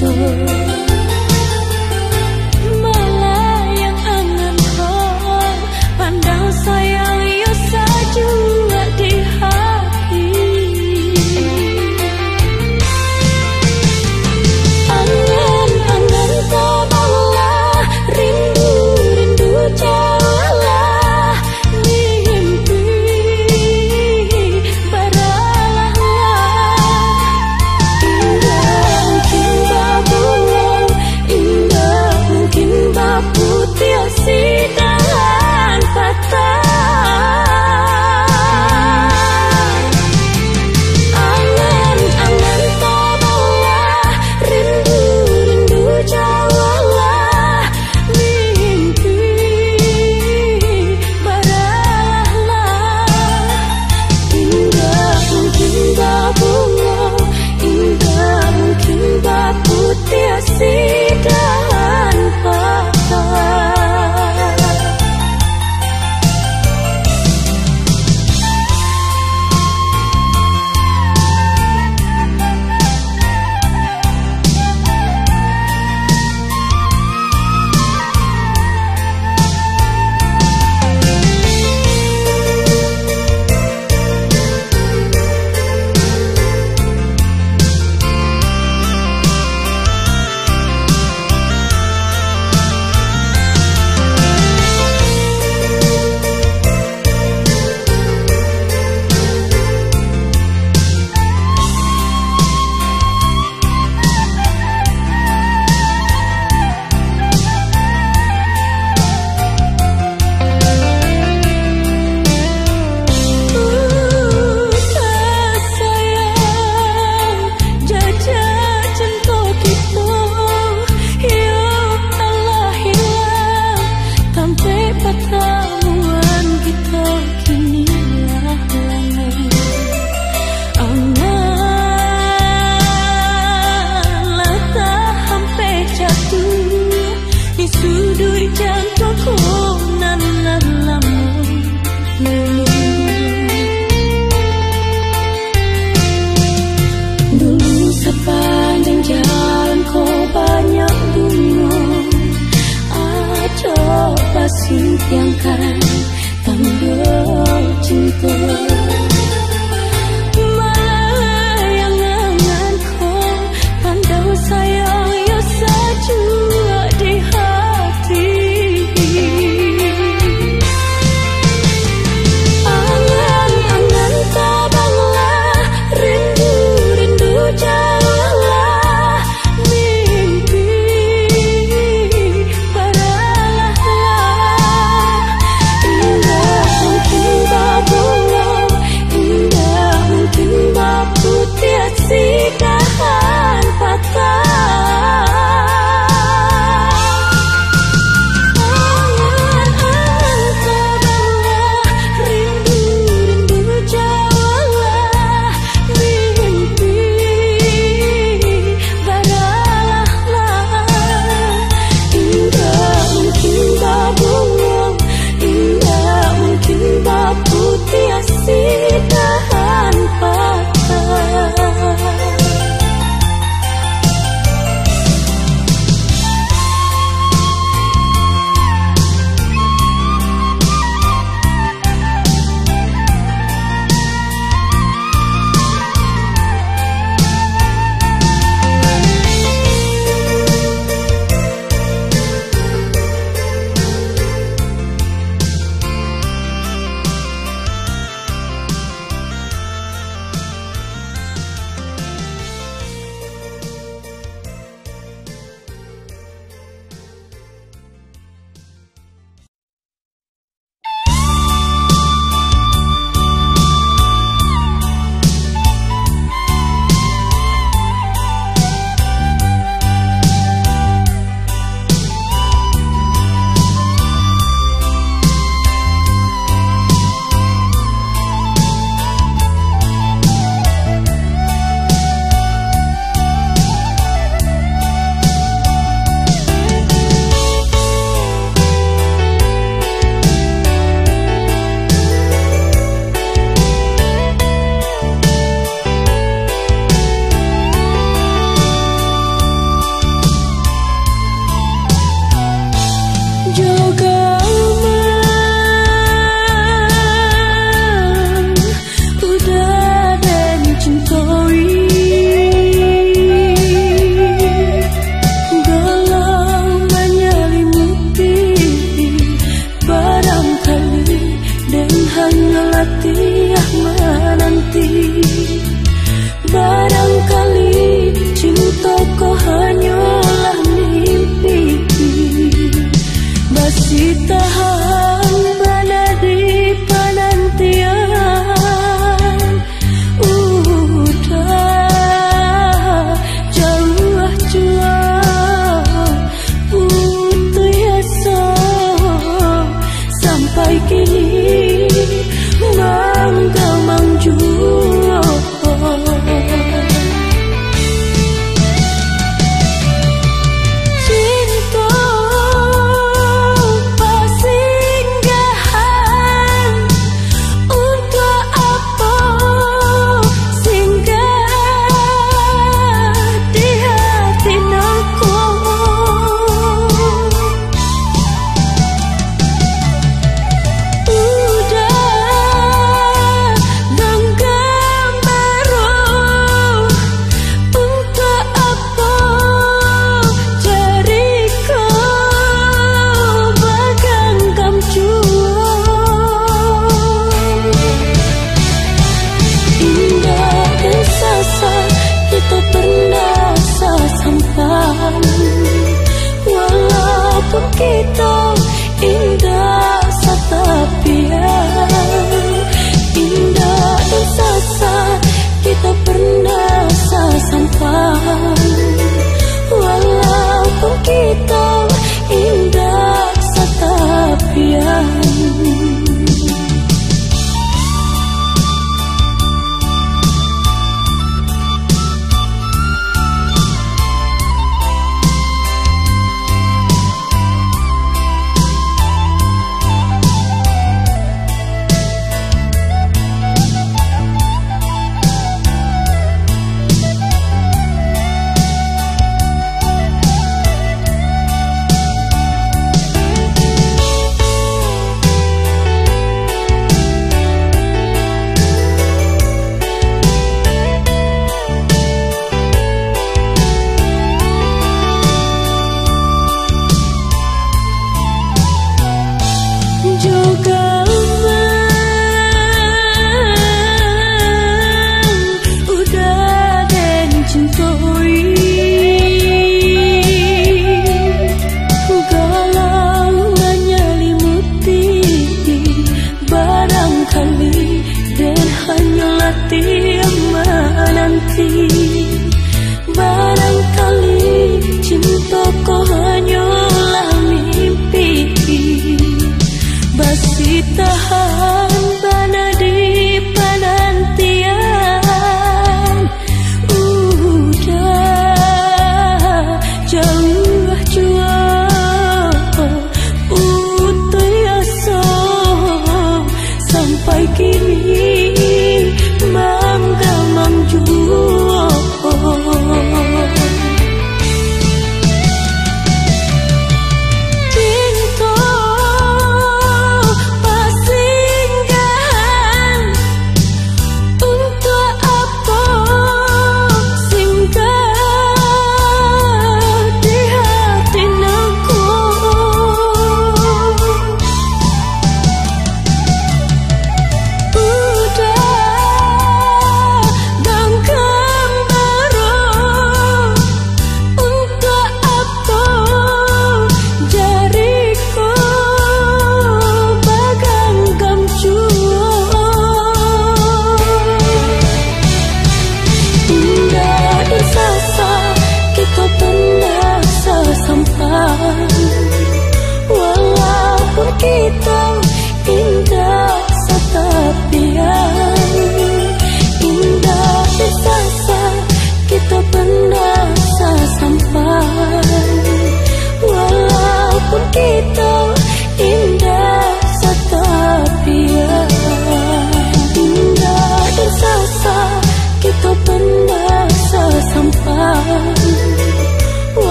多。